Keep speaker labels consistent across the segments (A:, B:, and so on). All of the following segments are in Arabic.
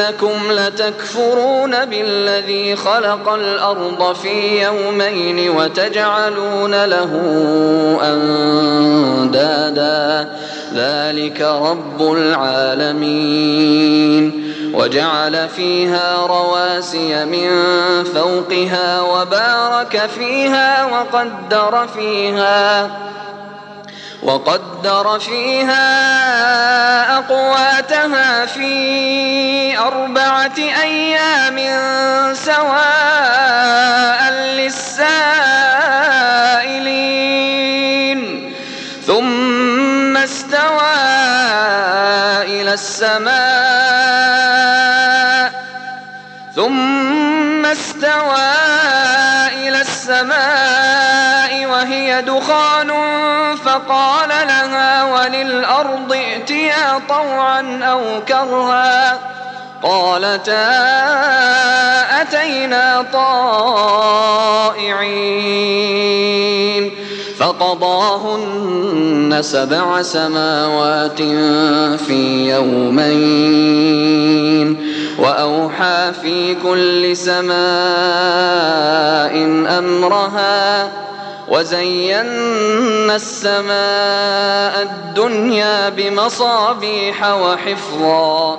A: أئنكم لتكفرون بالذي خلق الأرض في يومين وتجعلون له أندادا. ذلك رب العالمين. وجعل فيها رواسي من فوقها وبارك فيها وقدر فيها وقدر فيها أقواتها في أربعة أيام سواء للسائلين. ثم استوى إلى السماء. ثم استوى إلى السماء وهي دخان فقال لها وللأرض ائتيا طوعا أو كرها. قالتا أتينا طائعين فقضاهن سبع سماوات في يومين وأوحى في كل سماء أمرها وزينا السماء الدنيا بمصابيح وحفظا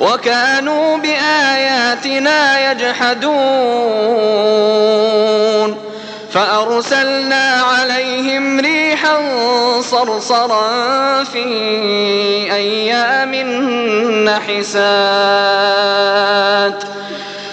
A: وكانوا بآياتنا يجحدون. فأرسلنا عليهم ريحا صرصرا في أيام نحسات.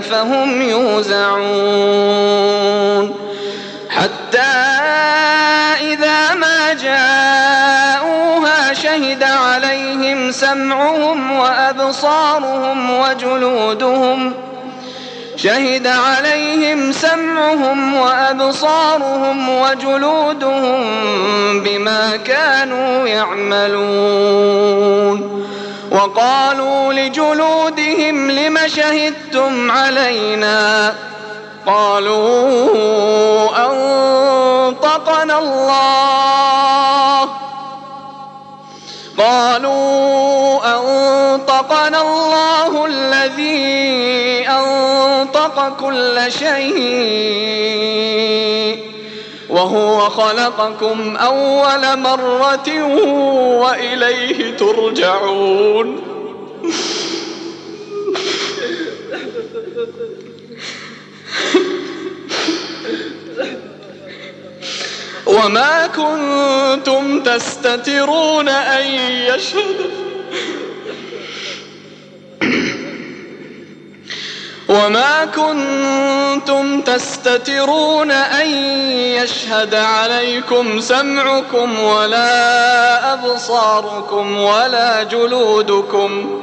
A: النار فهم يوزعون. حتى إذا ما جاءوها شهد عليهم سمعهم وأبصارهم وجلودهم. شهد عليهم سمعهم وأبصارهم وجلودهم بما كانوا يعملون. وقالوا لجلودهم لم شهدتم علينا قالوا أنطقنا الله قالوا أنطقنا الله الذي أنطق كل شيء وهو خلقكم أول مرة وإليه ترجعون وما كنتم تستترون أن يشهد. وما كنتم تستترون أن يشهد عليكم سمعكم ولا أبصاركم ولا جلودكم.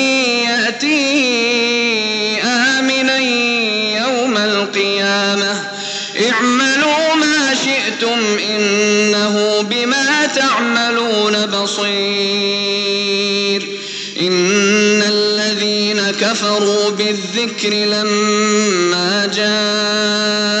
A: بصير إن الذين كفروا بالذكر لما جاءهم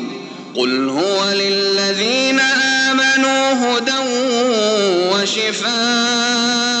A: قل هو للذين آمنوا هدى وشفاء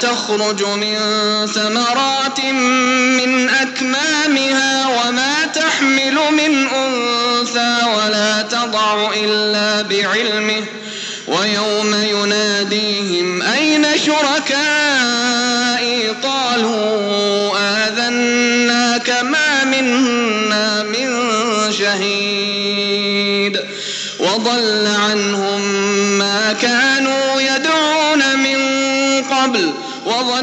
A: تخرج من ثمرات من أكمامها وما تحمل من أنثى ولا تضع إلا بعلمه ويوم يناديهم أين شركائي؟ قالوا آذناك ما منا من شهيد. وضل عنهم ما كانوا يدعون من قبل.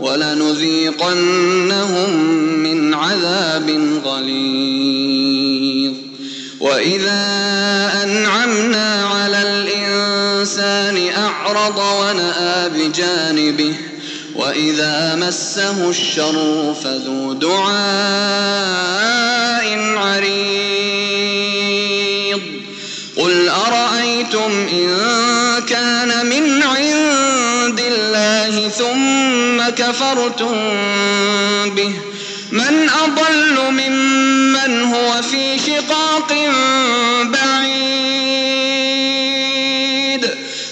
A: ولنذيقنهم من عذاب غليظ. وإذا أنعمنا على الإنسان أعرض ونأى بجانبه وإذا مسه الشر فذو دعاء عريض. قل أرأيتم إن كان من عند الله ثم كفرتم به. من أضل ممن هو في شقاق بعيد.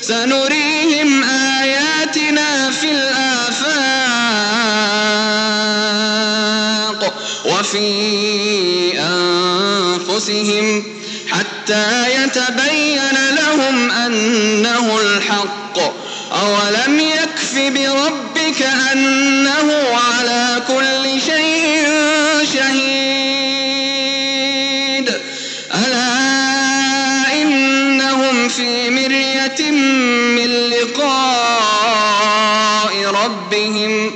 A: سنريهم آياتنا في الآفاق وفي أنفسهم حتى يتبين لهم أنه الحق. أولم بربك أنه على كل شيء شهيد. ألا إنهم في مرية من لقاء ربهم.